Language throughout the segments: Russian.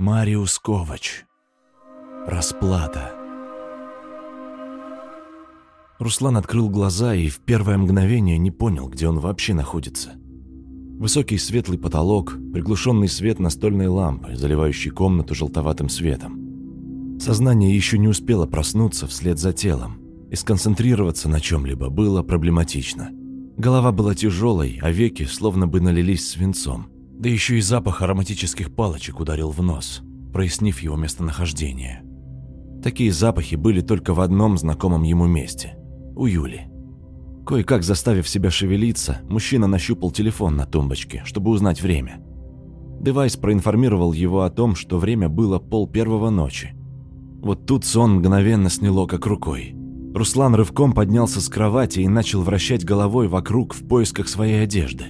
Мариус Ковач. Расплата. Руслан открыл глаза и в первое мгновение не понял, где он вообще находится. Высокий светлый потолок, приглушенный свет настольной лампы, заливающий комнату желтоватым светом. Сознание еще не успело проснуться вслед за телом, и сконцентрироваться на чем-либо было проблематично. Голова была тяжелой, а веки словно бы налились свинцом. Да еще и запах ароматических палочек ударил в нос, прояснив его местонахождение. Такие запахи были только в одном знакомом ему месте – у Юли. Кое-как заставив себя шевелиться, мужчина нащупал телефон на тумбочке, чтобы узнать время. Девайс проинформировал его о том, что время было пол первого ночи. Вот тут сон мгновенно сняло как рукой. Руслан рывком поднялся с кровати и начал вращать головой вокруг в поисках своей одежды.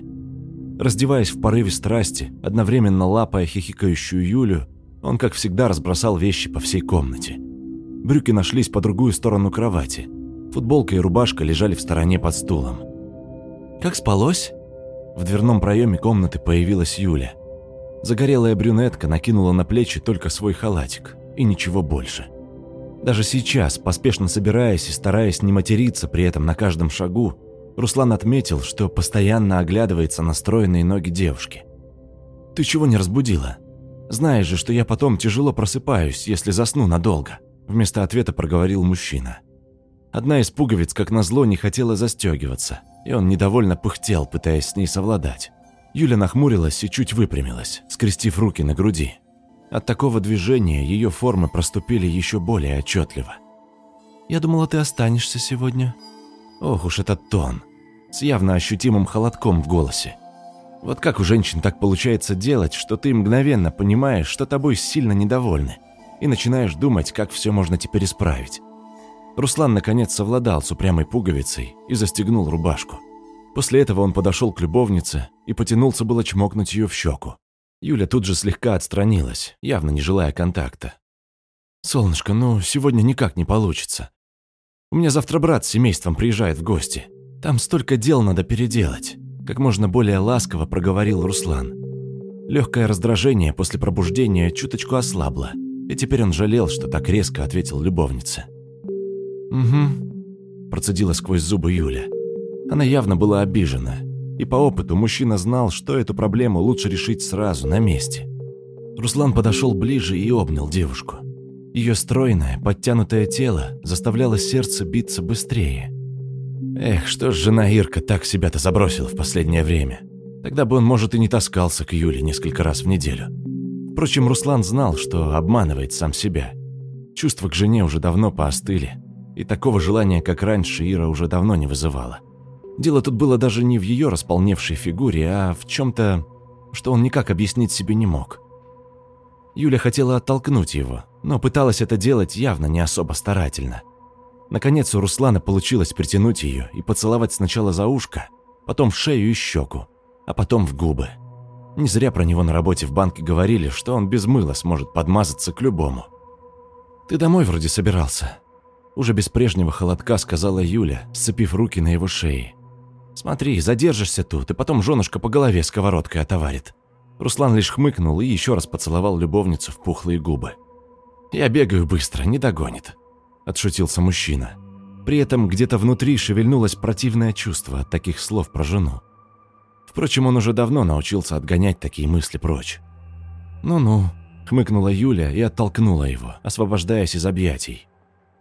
Раздеваясь в порыве страсти, одновременно лапая хихикающую Юлю, он, как всегда, разбросал вещи по всей комнате. Брюки нашлись по другую сторону кровати. Футболка и рубашка лежали в стороне под стулом. «Как спалось?» В дверном проеме комнаты появилась Юля. Загорелая брюнетка накинула на плечи только свой халатик, и ничего больше. Даже сейчас, поспешно собираясь и стараясь не материться при этом на каждом шагу, Руслан отметил, что постоянно оглядывается на стройные ноги девушки. «Ты чего не разбудила? Знаешь же, что я потом тяжело просыпаюсь, если засну надолго», вместо ответа проговорил мужчина. Одна из пуговиц, как назло, не хотела застегиваться, и он недовольно пыхтел, пытаясь с ней совладать. Юля нахмурилась и чуть выпрямилась, скрестив руки на груди. От такого движения ее формы проступили еще более отчетливо. «Я думала, ты останешься сегодня». Ох уж этот тон с явно ощутимым холодком в голосе. Вот как у женщин так получается делать, что ты мгновенно понимаешь, что тобой сильно недовольны, и начинаешь думать, как все можно теперь исправить. Руслан наконец совладал с упрямой пуговицей и застегнул рубашку. После этого он подошел к любовнице и потянулся было чмокнуть ее в щеку. Юля тут же слегка отстранилась, явно не желая контакта. «Солнышко, ну, сегодня никак не получится. У меня завтра брат с семейством приезжает в гости. Там столько дел надо переделать», – как можно более ласково проговорил Руслан. Легкое раздражение после пробуждения чуточку ослабло, и теперь он жалел, что так резко ответил любовнице. «Угу», – процедила сквозь зубы Юля. Она явно была обижена, и по опыту мужчина знал, что эту проблему лучше решить сразу, на месте. Руслан подошел ближе и обнял девушку. Ее стройное, подтянутое тело заставляло сердце биться быстрее – Эх, что ж жена Ирка так себя-то забросила в последнее время. Тогда бы он, может, и не таскался к Юле несколько раз в неделю. Впрочем, Руслан знал, что обманывает сам себя. Чувства к жене уже давно поостыли, и такого желания, как раньше, Ира уже давно не вызывала. Дело тут было даже не в ее располневшей фигуре, а в чем-то, что он никак объяснить себе не мог. Юля хотела оттолкнуть его, но пыталась это делать явно не особо старательно. Наконец у Руслана получилось притянуть ее и поцеловать сначала за ушко, потом в шею и щеку, а потом в губы. Не зря про него на работе в банке говорили, что он без мыла сможет подмазаться к любому. «Ты домой вроде собирался?» Уже без прежнего холодка сказала Юля, сцепив руки на его шее. «Смотри, задержишься тут, и потом женушка по голове сковородкой отоварит». Руслан лишь хмыкнул и еще раз поцеловал любовницу в пухлые губы. «Я бегаю быстро, не догонит», отшутился мужчина. При этом где-то внутри шевельнулось противное чувство от таких слов про жену. Впрочем, он уже давно научился отгонять такие мысли прочь. «Ну-ну», — хмыкнула Юля и оттолкнула его, освобождаясь из объятий.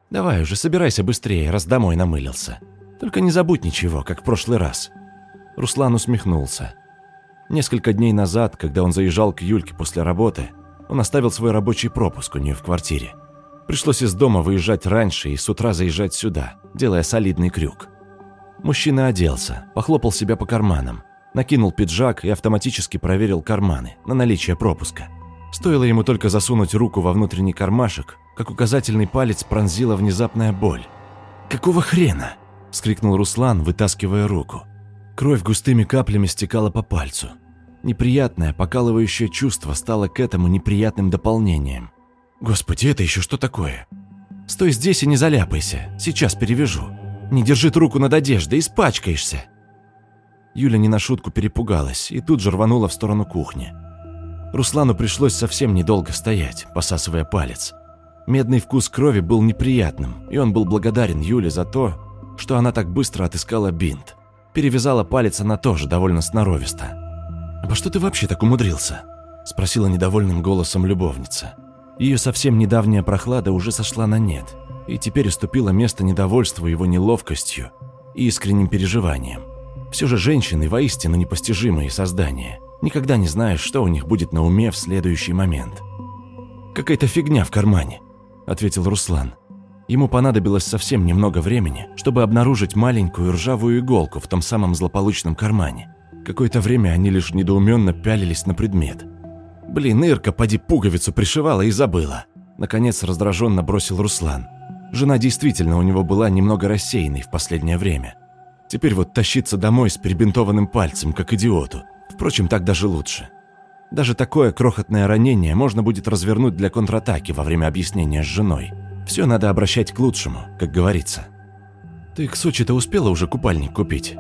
«Давай уже, собирайся быстрее, раз домой намылился. Только не забудь ничего, как в прошлый раз». Руслан усмехнулся. Несколько дней назад, когда он заезжал к Юльке после работы, он оставил свой рабочий пропуск у нее в квартире. Пришлось из дома выезжать раньше и с утра заезжать сюда, делая солидный крюк. Мужчина оделся, похлопал себя по карманам, накинул пиджак и автоматически проверил карманы на наличие пропуска. Стоило ему только засунуть руку во внутренний кармашек, как указательный палец пронзила внезапная боль. «Какого хрена?» – вскрикнул Руслан, вытаскивая руку. Кровь густыми каплями стекала по пальцу. Неприятное, покалывающее чувство стало к этому неприятным дополнением. Господи, это еще что такое? Стой здесь и не заляпайся, сейчас перевяжу. Не держи руку над одеждой, испачкаешься. Юля не на шутку перепугалась и тут же рванула в сторону кухни. Руслану пришлось совсем недолго стоять, посасывая палец. Медный вкус крови был неприятным, и он был благодарен Юле за то, что она так быстро отыскала бинт. Перевязала палец она тоже довольно сноровисто. «Обо что ты вообще так умудрился?» – спросила недовольным голосом любовница. Ее совсем недавняя прохлада уже сошла на нет, и теперь уступила место недовольству его неловкостью и искренним переживанием. Все же женщины воистину непостижимые создания. Никогда не знаешь, что у них будет на уме в следующий момент. «Какая-то фигня в кармане», – ответил Руслан. Ему понадобилось совсем немного времени, чтобы обнаружить маленькую ржавую иголку в том самом злополучном кармане. Какое-то время они лишь недоуменно пялились на предмет. «Блин, Ирка, поди пуговицу пришивала и забыла!» Наконец раздраженно бросил Руслан. Жена действительно у него была немного рассеянной в последнее время. Теперь вот тащиться домой с перебинтованным пальцем, как идиоту. Впрочем, так даже лучше. Даже такое крохотное ранение можно будет развернуть для контратаки во время объяснения с женой. Все надо обращать к лучшему, как говорится. «Ты к Сочи-то успела уже купальник купить?»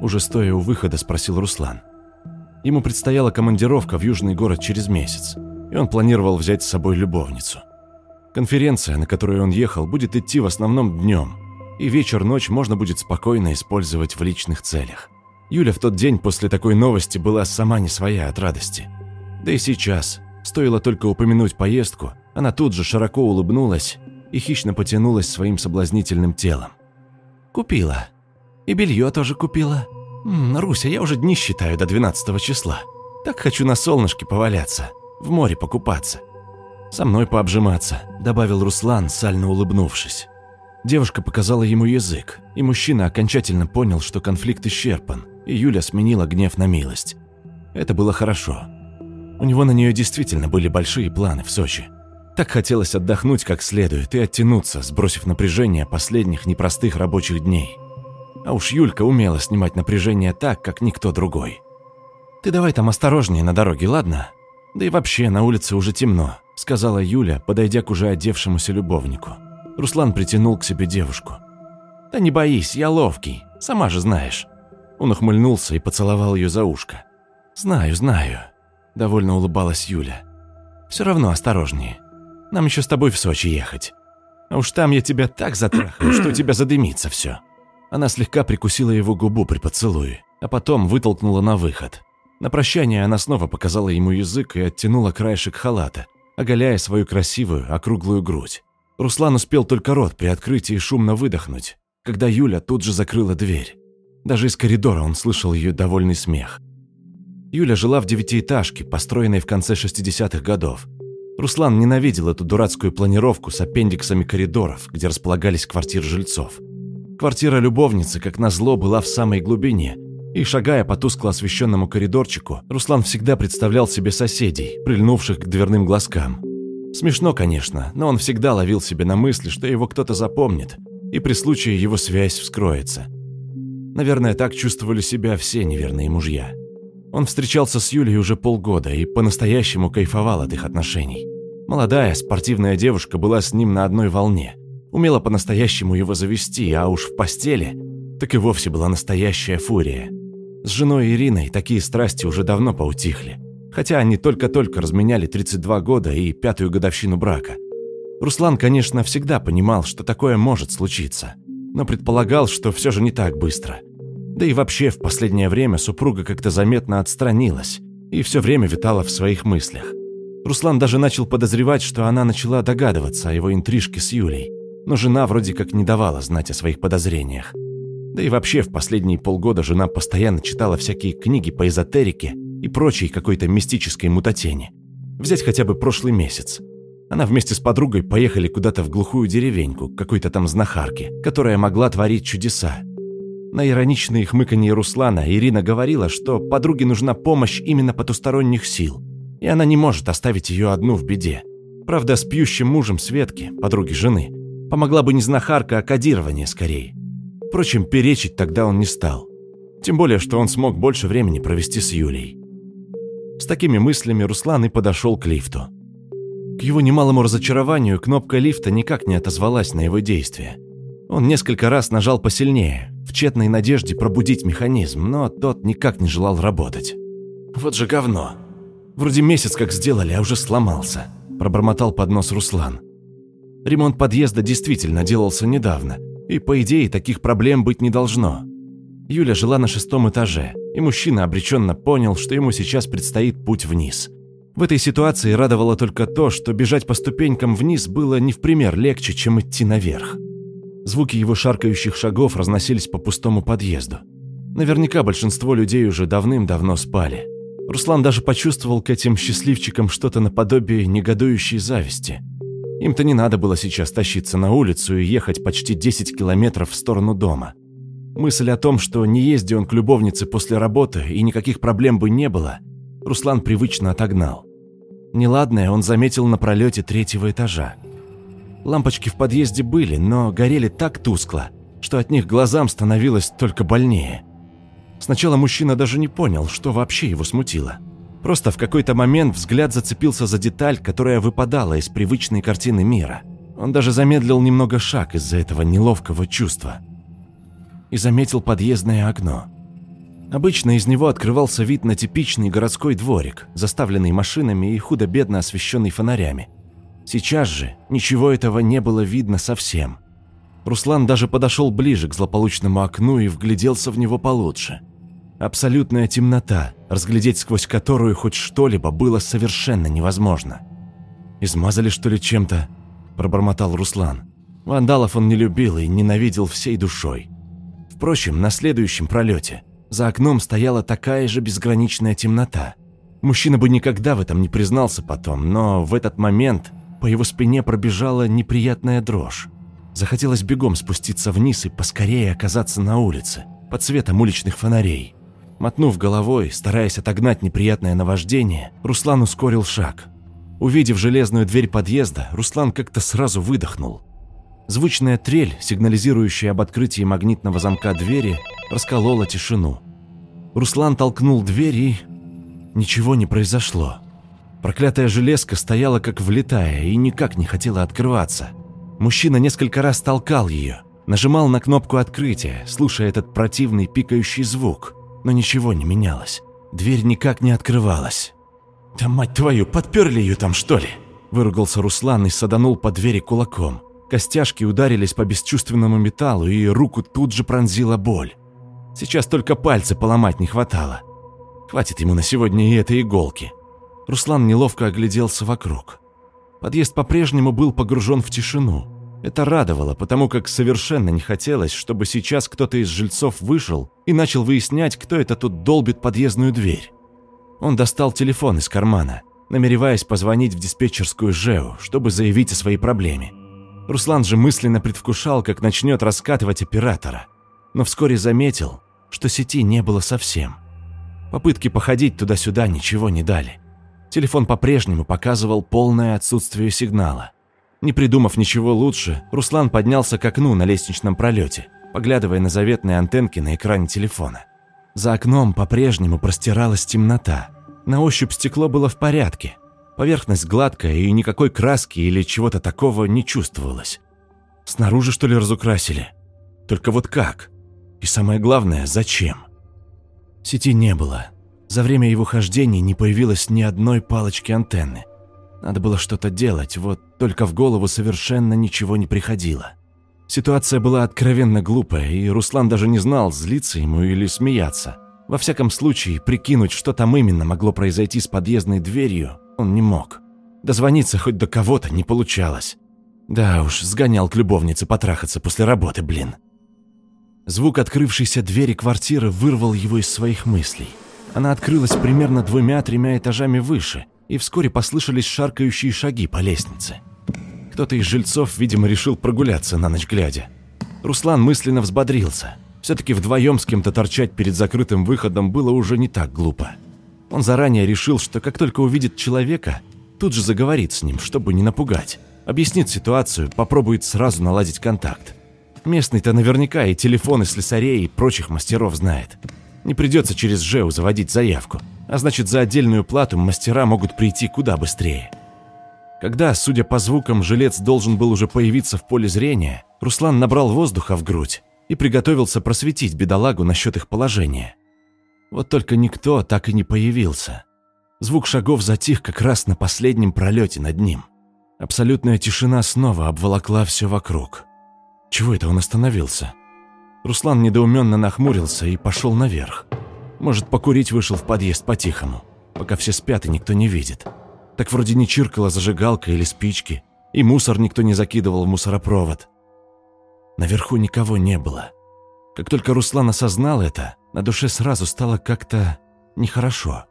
Уже стоя у выхода спросил Руслан. Ему предстояла командировка в южный город через месяц, и он планировал взять с собой любовницу. Конференция, на которую он ехал, будет идти в основном днем, и вечер-ночь можно будет спокойно использовать в личных целях. Юля в тот день после такой новости была сама не своя от радости. Да и сейчас, стоило только упомянуть поездку, она тут же широко улыбнулась и хищно потянулась своим соблазнительным телом. «Купила», и белье тоже купила. М, Руся, я уже дни считаю до 12 числа. Так хочу на солнышке поваляться, в море покупаться. Со мной пообжиматься, добавил Руслан, сально улыбнувшись. Девушка показала ему язык, и мужчина окончательно понял, что конфликт исчерпан, и Юля сменила гнев на милость. Это было хорошо. У него на нее действительно были большие планы в Сочи. Так хотелось отдохнуть как следует и оттянуться, сбросив напряжение последних непростых рабочих дней. А уж Юлька умела снимать напряжение так, как никто другой. «Ты давай там осторожнее на дороге, ладно? Да и вообще, на улице уже темно», — сказала Юля, подойдя к уже одевшемуся любовнику. Руслан притянул к себе девушку. «Да не боись, я ловкий, сама же знаешь». Он ухмыльнулся и поцеловал ее за ушко. «Знаю, знаю», — довольно улыбалась Юля. «Все равно осторожнее. Нам еще с тобой в Сочи ехать. А уж там я тебя так затрахаю, что у тебя задымится все. Она слегка прикусила его губу при поцелуе, а потом вытолкнула на выход. На прощание она снова показала ему язык и оттянула краешек халата, оголяя свою красивую, округлую грудь. Руслан успел только рот приоткрыть и шумно выдохнуть, когда Юля тут же закрыла дверь. Даже из коридора он слышал ее довольный смех. Юля жила в девятиэтажке, построенной в конце 60-х годов. Руслан ненавидел эту дурацкую планировку с аппендиксами коридоров, где располагались квартиры жильцов – Квартира любовницы, как назло, была в самой глубине, и, шагая по тускло освещенному коридорчику, Руслан всегда представлял себе соседей, прильнувших к дверным глазкам. Смешно, конечно, но он всегда ловил себе на мысли, что его кто-то запомнит, и при случае его связь вскроется. Наверное, так чувствовали себя все неверные мужья. Он встречался с Юлей уже полгода и по-настоящему кайфовал от их отношений. Молодая, спортивная девушка была с ним на одной волне – умела по-настоящему его завести, а уж в постели так и вовсе была настоящая фурия. С женой Ириной такие страсти уже давно поутихли, хотя они только-только разменяли 32 года и пятую годовщину брака. Руслан, конечно, всегда понимал, что такое может случиться, но предполагал, что все же не так быстро. Да и вообще в последнее время супруга как-то заметно отстранилась и все время витала в своих мыслях. Руслан даже начал подозревать, что она начала догадываться о его интрижке с Юлей, но жена вроде как не давала знать о своих подозрениях. Да и вообще в последние полгода жена постоянно читала всякие книги по эзотерике и прочей какой-то мистической мутатени. Взять хотя бы прошлый месяц. Она вместе с подругой поехали куда-то в глухую деревеньку, какой-то там знахарки, которая могла творить чудеса. На ироничные хмыканье Руслана Ирина говорила, что подруге нужна помощь именно потусторонних сил, и она не может оставить ее одну в беде. Правда, с пьющим мужем Светки, подруги жены, Помогла бы не знахарка, а кодирование скорее. Впрочем, перечить тогда он не стал. Тем более, что он смог больше времени провести с Юлей. С такими мыслями Руслан и подошел к лифту. К его немалому разочарованию кнопка лифта никак не отозвалась на его действия. Он несколько раз нажал посильнее, в тщетной надежде пробудить механизм, но тот никак не желал работать. Вот же говно. Вроде месяц как сделали, а уже сломался», – пробормотал под нос Руслан. Ремонт подъезда действительно делался недавно, и, по идее, таких проблем быть не должно. Юля жила на шестом этаже, и мужчина обреченно понял, что ему сейчас предстоит путь вниз. В этой ситуации радовало только то, что бежать по ступенькам вниз было не в пример легче, чем идти наверх. Звуки его шаркающих шагов разносились по пустому подъезду. Наверняка большинство людей уже давным-давно спали. Руслан даже почувствовал к этим счастливчикам что-то наподобие негодующей зависти. Им-то не надо было сейчас тащиться на улицу и ехать почти 10 километров в сторону дома. Мысль о том, что не езди он к любовнице после работы и никаких проблем бы не было, Руслан привычно отогнал. Неладное он заметил на пролете третьего этажа. Лампочки в подъезде были, но горели так тускло, что от них глазам становилось только больнее. Сначала мужчина даже не понял, что вообще его смутило. Просто в какой-то момент взгляд зацепился за деталь, которая выпадала из привычной картины мира. Он даже замедлил немного шаг из-за этого неловкого чувства. И заметил подъездное окно. Обычно из него открывался вид на типичный городской дворик, заставленный машинами и худо-бедно освещенный фонарями. Сейчас же ничего этого не было видно совсем. Руслан даже подошел ближе к злополучному окну и вгляделся в него получше – Абсолютная темнота, разглядеть сквозь которую хоть что-либо было совершенно невозможно. «Измазали, что ли, чем-то?» – пробормотал Руслан. Вандалов он не любил и ненавидел всей душой. Впрочем, на следующем пролете за окном стояла такая же безграничная темнота. Мужчина бы никогда в этом не признался потом, но в этот момент по его спине пробежала неприятная дрожь. Захотелось бегом спуститься вниз и поскорее оказаться на улице, под светом уличных фонарей. Мотнув головой, стараясь отогнать неприятное наваждение, Руслан ускорил шаг. Увидев железную дверь подъезда, Руслан как-то сразу выдохнул. Звучная трель, сигнализирующая об открытии магнитного замка двери, расколола тишину. Руслан толкнул дверь и... Ничего не произошло. Проклятая железка стояла как влитая и никак не хотела открываться. Мужчина несколько раз толкал ее, нажимал на кнопку открытия, слушая этот противный пикающий звук – но ничего не менялось. Дверь никак не открывалась. «Да мать твою, подперли ее там, что ли?» Выругался Руслан и саданул по двери кулаком. Костяшки ударились по бесчувственному металлу, и руку тут же пронзила боль. Сейчас только пальцы поломать не хватало. Хватит ему на сегодня и этой иголки. Руслан неловко огляделся вокруг. Подъезд по-прежнему был погружен в тишину. Это радовало, потому как совершенно не хотелось, чтобы сейчас кто-то из жильцов вышел и начал выяснять, кто это тут долбит подъездную дверь. Он достал телефон из кармана, намереваясь позвонить в диспетчерскую ЖЭУ, чтобы заявить о своей проблеме. Руслан же мысленно предвкушал, как начнет раскатывать оператора, но вскоре заметил, что сети не было совсем. Попытки походить туда-сюда ничего не дали. Телефон по-прежнему показывал полное отсутствие сигнала. Не придумав ничего лучше, Руслан поднялся к окну на лестничном пролете, поглядывая на заветные антенки на экране телефона. За окном по-прежнему простиралась темнота. На ощупь стекло было в порядке. Поверхность гладкая и никакой краски или чего-то такого не чувствовалось. Снаружи, что ли, разукрасили? Только вот как? И самое главное, зачем? Сети не было. За время его хождения не появилось ни одной палочки антенны. Надо было что-то делать, вот только в голову совершенно ничего не приходило. Ситуация была откровенно глупая, и Руслан даже не знал, злиться ему или смеяться. Во всяком случае, прикинуть, что там именно могло произойти с подъездной дверью, он не мог. Дозвониться хоть до кого-то не получалось. Да уж, сгонял к любовнице потрахаться после работы, блин. Звук открывшейся двери квартиры вырвал его из своих мыслей. Она открылась примерно двумя-тремя этажами выше, и вскоре послышались шаркающие шаги по лестнице. Кто-то из жильцов, видимо, решил прогуляться на ночь глядя. Руслан мысленно взбодрился. Все-таки вдвоем с кем-то торчать перед закрытым выходом было уже не так глупо. Он заранее решил, что как только увидит человека, тут же заговорит с ним, чтобы не напугать. Объяснит ситуацию, попробует сразу наладить контакт. Местный-то наверняка и телефоны слесарей и прочих мастеров знает. Не придется через ЖЭУ заводить заявку, а значит за отдельную плату мастера могут прийти куда быстрее. Когда, судя по звукам, жилец должен был уже появиться в поле зрения, Руслан набрал воздуха в грудь и приготовился просветить бедолагу насчет их положения. Вот только никто так и не появился. Звук шагов затих как раз на последнем пролете над ним. Абсолютная тишина снова обволокла все вокруг. Чего это он остановился? Руслан недоуменно нахмурился и пошел наверх. Может, покурить вышел в подъезд по-тихому, пока все спят и никто не видит. Так вроде не чиркала зажигалка или спички, и мусор никто не закидывал в мусоропровод. Наверху никого не было. Как только Руслан осознал это, на душе сразу стало как-то нехорошо.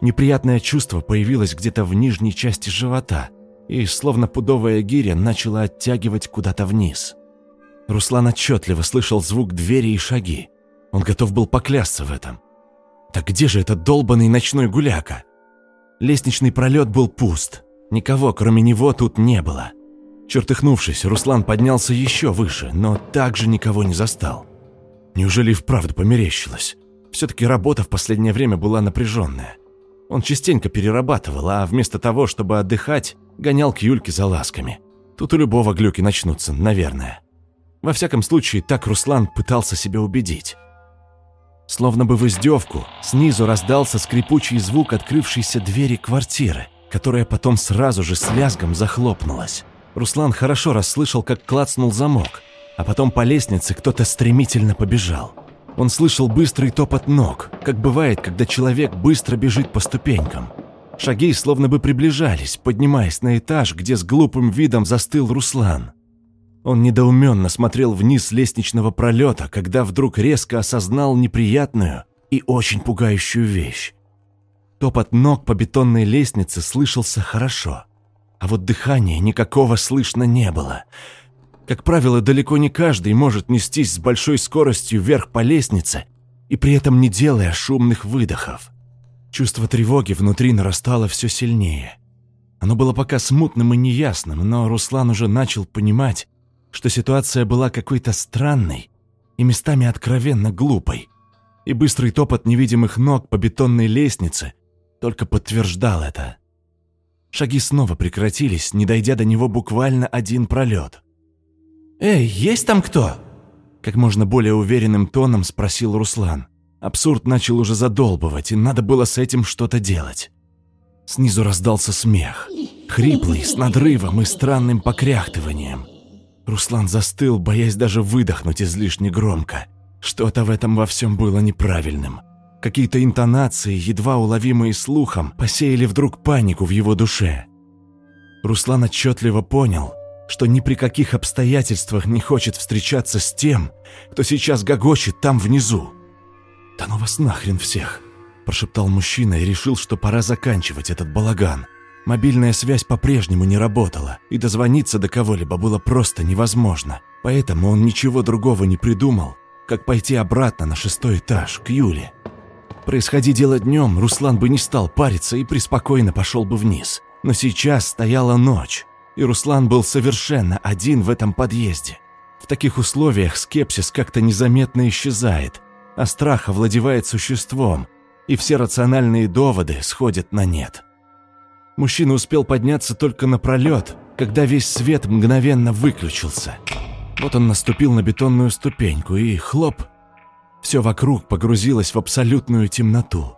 Неприятное чувство появилось где-то в нижней части живота и, словно пудовая гиря, начало оттягивать куда-то вниз. Руслан отчетливо слышал звук двери и шаги. Он готов был поклясться в этом. Так где же этот долбанный ночной гуляка? Лестничный пролет был пуст. Никого, кроме него, тут не было. Чертыхнувшись, Руслан поднялся еще выше, но также никого не застал. Неужели и вправду померещилось? Все-таки работа в последнее время была напряженная. Он частенько перерабатывал, а вместо того, чтобы отдыхать, гонял к Юльке за ласками. Тут у любого глюки начнутся, наверное. Во всяком случае, так Руслан пытался себя убедить. Словно бы в издевку, снизу раздался скрипучий звук открывшейся двери квартиры, которая потом сразу же с лязгом захлопнулась. Руслан хорошо расслышал, как клацнул замок, а потом по лестнице кто-то стремительно побежал. Он слышал быстрый топот ног, как бывает, когда человек быстро бежит по ступенькам. Шаги словно бы приближались, поднимаясь на этаж, где с глупым видом застыл Руслан. Он недоуменно смотрел вниз лестничного пролета, когда вдруг резко осознал неприятную и очень пугающую вещь. Топот ног по бетонной лестнице слышался хорошо, а вот дыхания никакого слышно не было. Как правило, далеко не каждый может нестись с большой скоростью вверх по лестнице и при этом не делая шумных выдохов. Чувство тревоги внутри нарастало все сильнее. Оно было пока смутным и неясным, но Руслан уже начал понимать, что ситуация была какой-то странной и местами откровенно глупой. И быстрый топот невидимых ног по бетонной лестнице только подтверждал это. Шаги снова прекратились, не дойдя до него буквально один пролет. «Эй, есть там кто?» Как можно более уверенным тоном спросил Руслан. Абсурд начал уже задолбывать, и надо было с этим что-то делать. Снизу раздался смех. Хриплый, с надрывом и странным покряхтыванием. Руслан застыл, боясь даже выдохнуть излишне громко. Что-то в этом во всем было неправильным. Какие-то интонации, едва уловимые слухом, посеяли вдруг панику в его душе. Руслан отчетливо понял, что ни при каких обстоятельствах не хочет встречаться с тем, кто сейчас гогочет там внизу. «Да ну вас нахрен всех!» – прошептал мужчина и решил, что пора заканчивать этот балаган. Мобильная связь по-прежнему не работала, и дозвониться до кого-либо было просто невозможно. Поэтому он ничего другого не придумал, как пойти обратно на шестой этаж, к Юле. Происходи дело днем, Руслан бы не стал париться и преспокойно пошел бы вниз. Но сейчас стояла ночь, и Руслан был совершенно один в этом подъезде. В таких условиях скепсис как-то незаметно исчезает, а страх овладевает существом, и все рациональные доводы сходят на нет. Мужчина успел подняться только на пролет, когда весь свет мгновенно выключился. Вот он наступил на бетонную ступеньку, и хлоп, все вокруг погрузилось в абсолютную темноту.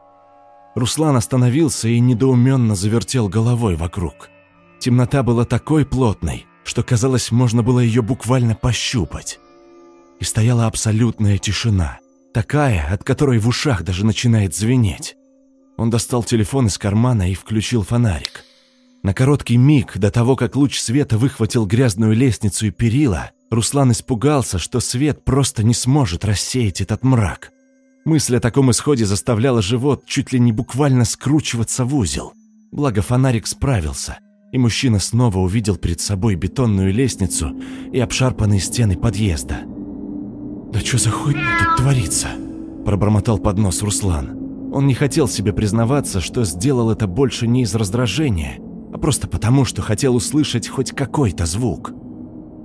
Руслан остановился и недоуменно завертел головой вокруг. Темнота была такой плотной, что казалось, можно было ее буквально пощупать. И стояла абсолютная тишина, такая, от которой в ушах даже начинает звенеть. Он достал телефон из кармана и включил фонарик. На короткий миг, до того, как луч света выхватил грязную лестницу и перила, Руслан испугался, что свет просто не сможет рассеять этот мрак. Мысль о таком исходе заставляла живот чуть ли не буквально скручиваться в узел. Благо фонарик справился, и мужчина снова увидел перед собой бетонную лестницу и обшарпанные стены подъезда. «Да что за хуйня тут творится?» – пробормотал под нос Руслан. Он не хотел себе признаваться, что сделал это больше не из раздражения, а просто потому, что хотел услышать хоть какой-то звук.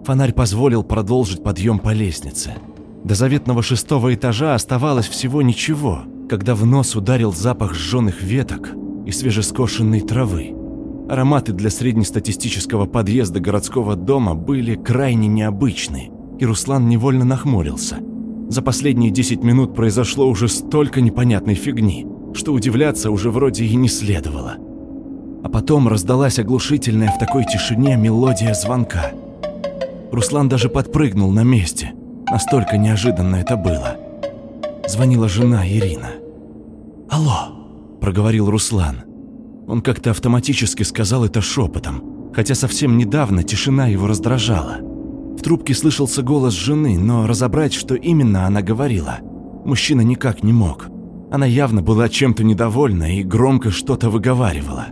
Фонарь позволил продолжить подъем по лестнице. До заветного шестого этажа оставалось всего ничего, когда в нос ударил запах сжженных веток и свежескошенной травы. Ароматы для среднестатистического подъезда городского дома были крайне необычны, и Руслан невольно нахмурился – за последние 10 минут произошло уже столько непонятной фигни. что удивляться уже вроде и не следовало. А потом раздалась оглушительная в такой тишине мелодия звонка. Руслан даже подпрыгнул на месте, настолько неожиданно это было. Звонила жена Ирина. «Алло», – проговорил Руслан. Он как-то автоматически сказал это шепотом, хотя совсем недавно тишина его раздражала. В трубке слышался голос жены, но разобрать, что именно она говорила, мужчина никак не мог. Она явно была чем-то недовольна и громко что-то выговаривала.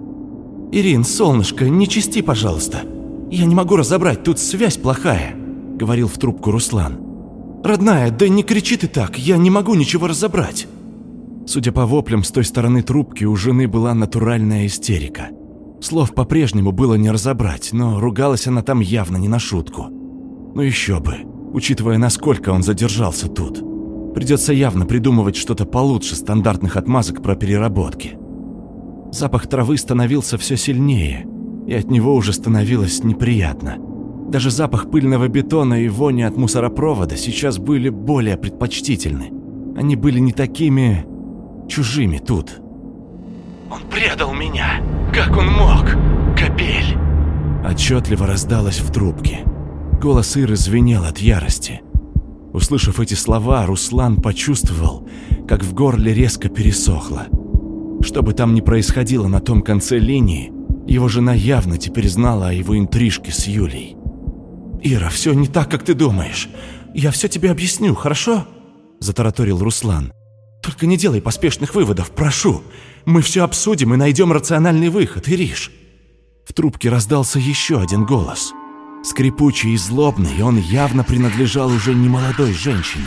«Ирин, солнышко, не чисти, пожалуйста. Я не могу разобрать, тут связь плохая», — говорил в трубку Руслан. «Родная, да не кричи ты так, я не могу ничего разобрать». Судя по воплям, с той стороны трубки у жены была натуральная истерика. Слов по-прежнему было не разобрать, но ругалась она там явно не на шутку. Ну еще бы, учитывая, насколько он задержался тут. Придется явно придумывать что-то получше стандартных отмазок про переработки. Запах травы становился все сильнее, и от него уже становилось неприятно. Даже запах пыльного бетона и вони от мусоропровода сейчас были более предпочтительны. Они были не такими чужими тут. «Он предал меня! Как он мог? Капель!» Отчетливо раздалось в трубке. Голос Иры звенел от ярости. Услышав эти слова, Руслан почувствовал, как в горле резко пересохло. Что бы там ни происходило на том конце линии, его жена явно теперь знала о его интрижке с Юлей. «Ира, все не так, как ты думаешь. Я все тебе объясню, хорошо?» Затараторил Руслан. Только не делай поспешных выводов, прошу. Мы все обсудим и найдем рациональный выход, Ириш. В трубке раздался еще один голос. Скрипучий и злобный, он явно принадлежал уже не молодой женщине.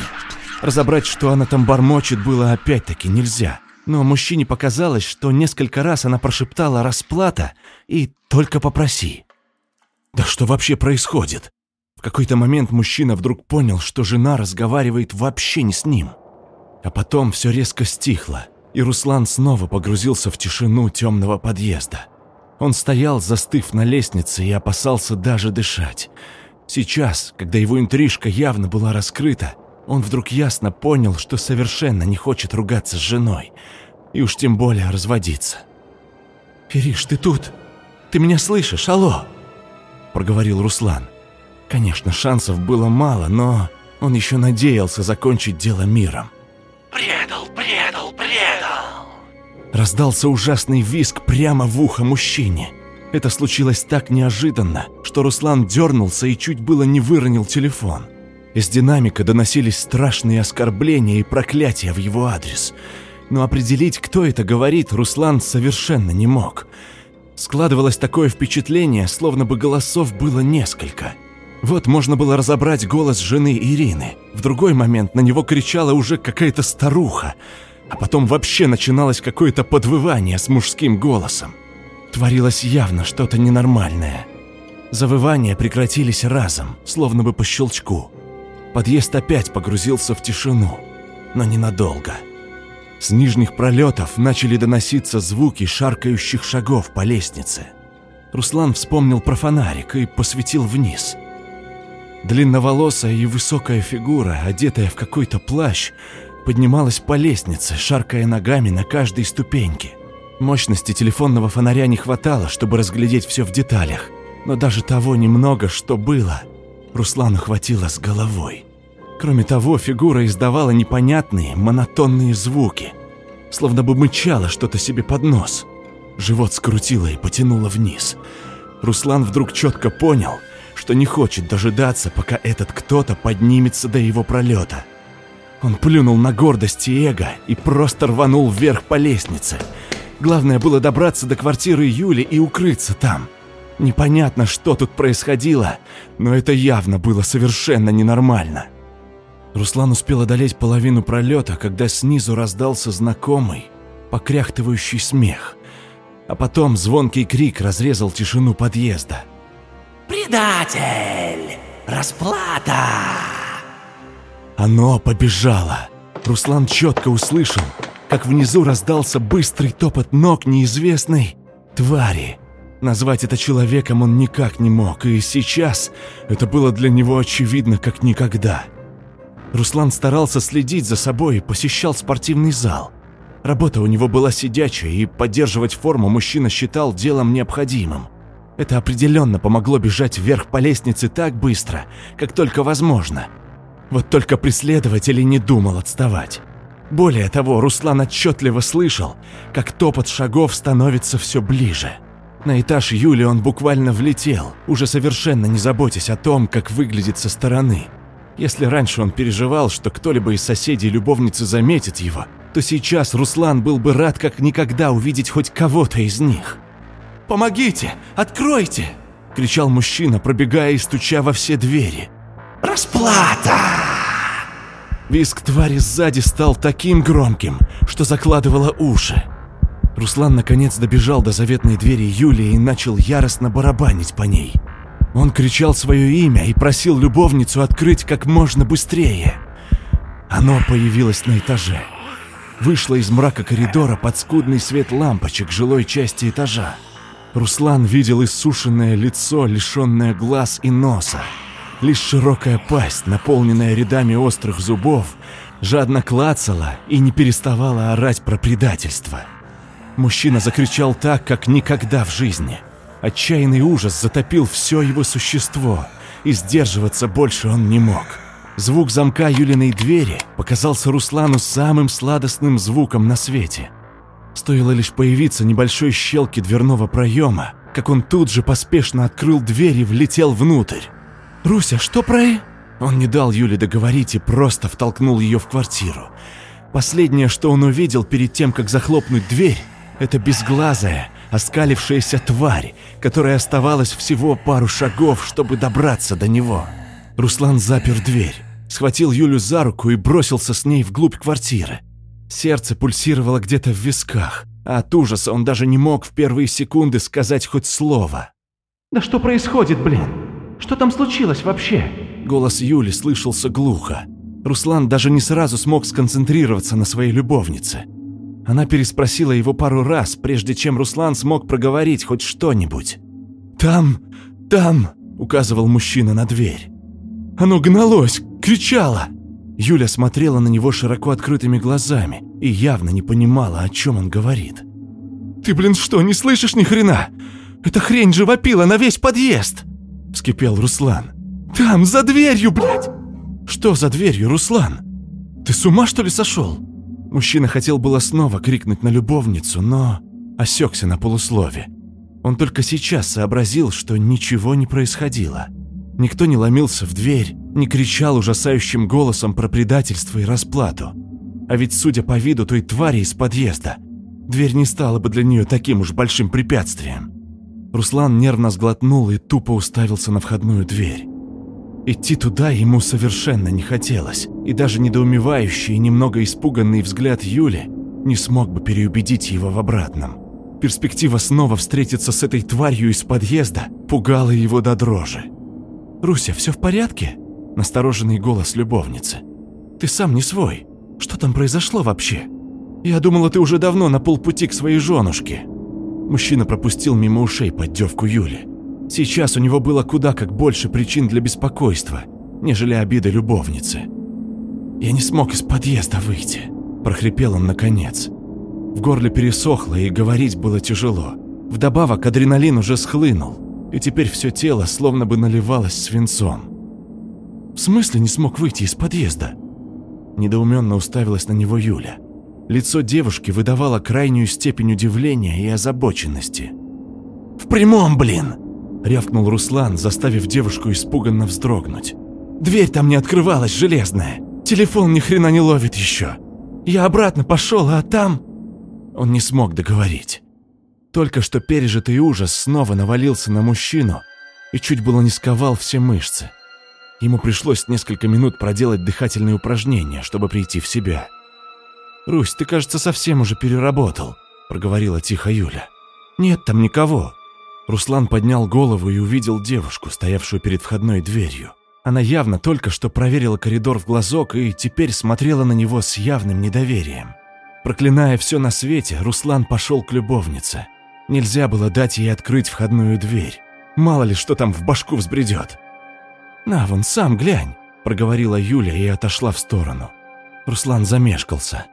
Разобрать, что она там бормочет, было опять-таки нельзя. Но мужчине показалось, что несколько раз она прошептала «расплата» и «только попроси». Да что вообще происходит? В какой-то момент мужчина вдруг понял, что жена разговаривает вообще не с ним. А потом все резко стихло, и Руслан снова погрузился в тишину темного подъезда. Он стоял, застыв на лестнице, и опасался даже дышать. Сейчас, когда его интрижка явно была раскрыта, он вдруг ясно понял, что совершенно не хочет ругаться с женой, и уж тем более разводиться. «Ириш, ты тут? Ты меня слышишь? Алло!» Проговорил Руслан. Конечно, шансов было мало, но он еще надеялся закончить дело миром. Предал, предал, предал!» Раздался ужасный визг прямо в ухо мужчине. Это случилось так неожиданно, что Руслан дернулся и чуть было не выронил телефон. Из динамика доносились страшные оскорбления и проклятия в его адрес. Но определить, кто это говорит, Руслан совершенно не мог. Складывалось такое впечатление, словно бы голосов было несколько – вот можно было разобрать голос жены Ирины. В другой момент на него кричала уже какая-то старуха. А потом вообще начиналось какое-то подвывание с мужским голосом. Творилось явно что-то ненормальное. Завывания прекратились разом, словно бы по щелчку. Подъезд опять погрузился в тишину, но ненадолго. С нижних пролетов начали доноситься звуки шаркающих шагов по лестнице. Руслан вспомнил про фонарик и посветил вниз – Длинноволосая и высокая фигура, одетая в какой-то плащ, поднималась по лестнице, шаркая ногами на каждой ступеньке. Мощности телефонного фонаря не хватало, чтобы разглядеть все в деталях, но даже того немного, что было, Руслану хватило с головой. Кроме того, фигура издавала непонятные, монотонные звуки, словно бы мычала что-то себе под нос. Живот скрутило и потянуло вниз. Руслан вдруг четко понял — что не хочет дожидаться, пока этот кто-то поднимется до его пролета. Он плюнул на гордость и эго и просто рванул вверх по лестнице. Главное было добраться до квартиры Юли и укрыться там. Непонятно, что тут происходило, но это явно было совершенно ненормально. Руслан успел одолеть половину пролета, когда снизу раздался знакомый, покряхтывающий смех. А потом звонкий крик разрезал тишину подъезда. «Предатель! Расплата!» Оно побежало. Руслан четко услышал, как внизу раздался быстрый топот ног неизвестной твари. Назвать это человеком он никак не мог, и сейчас это было для него очевидно как никогда. Руслан старался следить за собой и посещал спортивный зал. Работа у него была сидячая, и поддерживать форму мужчина считал делом необходимым. Это определенно помогло бежать вверх по лестнице так быстро, как только возможно. Вот только преследователь и не думал отставать. Более того, Руслан отчетливо слышал, как топот шагов становится все ближе. На этаж Юли он буквально влетел, уже совершенно не заботясь о том, как выглядит со стороны. Если раньше он переживал, что кто-либо из соседей любовницы заметит его, то сейчас Руслан был бы рад как никогда увидеть хоть кого-то из них. «Помогите! Откройте!» – кричал мужчина, пробегая и стуча во все двери. «Расплата!» Виск твари сзади стал таким громким, что закладывало уши. Руслан наконец добежал до заветной двери Юлии и начал яростно барабанить по ней. Он кричал свое имя и просил любовницу открыть как можно быстрее. Оно появилось на этаже. Вышло из мрака коридора под скудный свет лампочек жилой части этажа. Руслан видел иссушенное лицо, лишенное глаз и носа. Лишь широкая пасть, наполненная рядами острых зубов, жадно клацала и не переставала орать про предательство. Мужчина закричал так, как никогда в жизни. Отчаянный ужас затопил все его существо, и сдерживаться больше он не мог. Звук замка Юлиной двери показался Руслану самым сладостным звуком на свете. Стоило лишь появиться небольшой щелки дверного проема, как он тут же поспешно открыл дверь и влетел внутрь. «Руся, что про...» Он не дал Юле договорить и просто втолкнул ее в квартиру. Последнее, что он увидел перед тем, как захлопнуть дверь, это безглазая, оскалившаяся тварь, которая оставалась всего пару шагов, чтобы добраться до него. Руслан запер дверь, схватил Юлю за руку и бросился с ней вглубь квартиры. Сердце пульсировало где-то в висках, а от ужаса он даже не мог в первые секунды сказать хоть слово. «Да что происходит, блин? Что там случилось вообще?» Голос Юли слышался глухо. Руслан даже не сразу смог сконцентрироваться на своей любовнице. Она переспросила его пару раз, прежде чем Руслан смог проговорить хоть что-нибудь. «Там, там!» – указывал мужчина на дверь. «Оно гналось, кричало!» Юля смотрела на него широко открытыми глазами и явно не понимала, о чем он говорит. «Ты, блин, что, не слышишь ни хрена? Эта хрень же вопила на весь подъезд!» – вскипел Руслан. «Там, за дверью, блядь!» «Что за дверью, Руслан? Ты с ума, что ли, сошел?» Мужчина хотел было снова крикнуть на любовницу, но осекся на полуслове. Он только сейчас сообразил, что ничего не происходило. Никто не ломился в дверь, не кричал ужасающим голосом про предательство и расплату. А ведь, судя по виду той твари из подъезда, дверь не стала бы для нее таким уж большим препятствием. Руслан нервно сглотнул и тупо уставился на входную дверь. Идти туда ему совершенно не хотелось, и даже недоумевающий и немного испуганный взгляд Юли не смог бы переубедить его в обратном. Перспектива снова встретиться с этой тварью из подъезда пугала его до дрожи. «Руся, все в порядке?» – настороженный голос любовницы. «Ты сам не свой. Что там произошло вообще? Я думала, ты уже давно на полпути к своей женушке». Мужчина пропустил мимо ушей поддевку Юли. Сейчас у него было куда как больше причин для беспокойства, нежели обиды любовницы. «Я не смог из подъезда выйти», – прохрипел он наконец. В горле пересохло, и говорить было тяжело. Вдобавок адреналин уже схлынул, и теперь все тело словно бы наливалось свинцом. «В смысле не смог выйти из подъезда?» Недоуменно уставилась на него Юля. Лицо девушки выдавало крайнюю степень удивления и озабоченности. «В прямом, блин!» – рявкнул Руслан, заставив девушку испуганно вздрогнуть. «Дверь там не открывалась, железная. Телефон ни хрена не ловит еще. Я обратно пошел, а там...» Он не смог договорить. Только что пережитый ужас снова навалился на мужчину и чуть было не сковал все мышцы. Ему пришлось несколько минут проделать дыхательные упражнения, чтобы прийти в себя. «Русь, ты, кажется, совсем уже переработал», – проговорила тихо Юля. «Нет там никого». Руслан поднял голову и увидел девушку, стоявшую перед входной дверью. Она явно только что проверила коридор в глазок и теперь смотрела на него с явным недоверием. Проклиная все на свете, Руслан пошел к любовнице. Нельзя было дать ей открыть входную дверь. Мало ли, что там в башку взбредет. «На, вон, сам глянь», – проговорила Юля и отошла в сторону. Руслан замешкался.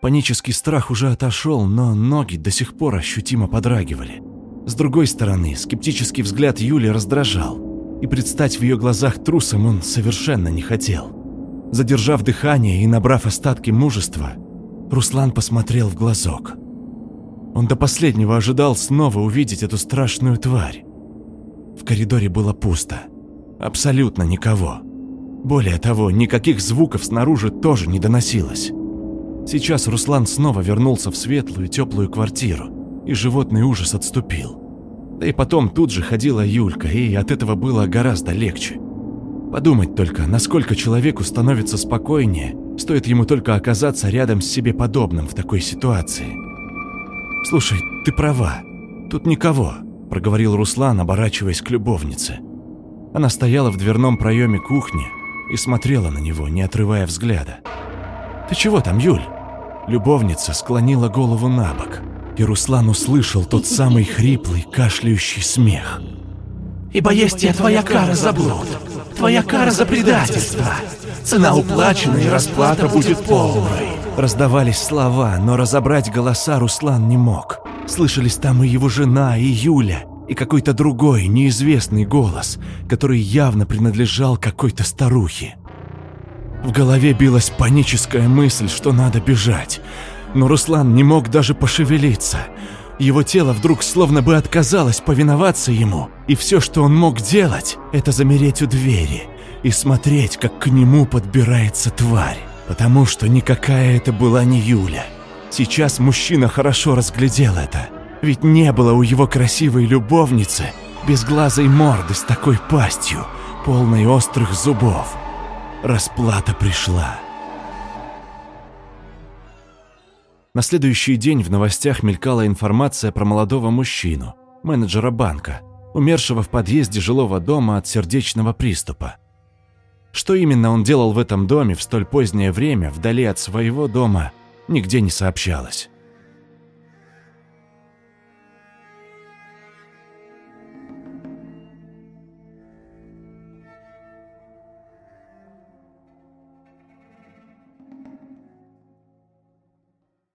Панический страх уже отошел, но ноги до сих пор ощутимо подрагивали. С другой стороны, скептический взгляд Юли раздражал, и предстать в ее глазах трусом он совершенно не хотел. Задержав дыхание и набрав остатки мужества, Руслан посмотрел в глазок. Он до последнего ожидал снова увидеть эту страшную тварь. В коридоре было пусто. Абсолютно никого. Более того, никаких звуков снаружи тоже не доносилось. Сейчас Руслан снова вернулся в светлую, теплую квартиру, и животный ужас отступил. Да и потом тут же ходила Юлька, и от этого было гораздо легче. Подумать только, насколько человеку становится спокойнее, стоит ему только оказаться рядом с себе подобным в такой ситуации. «Слушай, ты права, тут никого», – проговорил Руслан, оборачиваясь к любовнице. Она стояла в дверном проеме кухни и смотрела на него, не отрывая взгляда. «Ты чего там, Юль?» Любовница склонила голову на бок, и Руслан услышал тот самый хриплый, кашляющий смех. «Ибо есть я твоя кара за блуд, твоя кара за предательство. Цена уплачена, и расплата будет полной». Раздавались слова, но разобрать голоса Руслан не мог. Слышались там и его жена, и Юля, и какой-то другой, неизвестный голос, который явно принадлежал какой-то старухе. В голове билась паническая мысль, что надо бежать. Но Руслан не мог даже пошевелиться. Его тело вдруг словно бы отказалось повиноваться ему, и все, что он мог делать, это замереть у двери и смотреть, как к нему подбирается тварь. Потому что никакая это была не Юля. Сейчас мужчина хорошо разглядел это. Ведь не было у его красивой любовницы безглазой морды с такой пастью, полной острых зубов. Расплата пришла. На следующий день в новостях мелькала информация про молодого мужчину, менеджера банка, умершего в подъезде жилого дома от сердечного приступа. Что именно он делал в этом доме в столь позднее время, вдали от своего дома, нигде не сообщалось.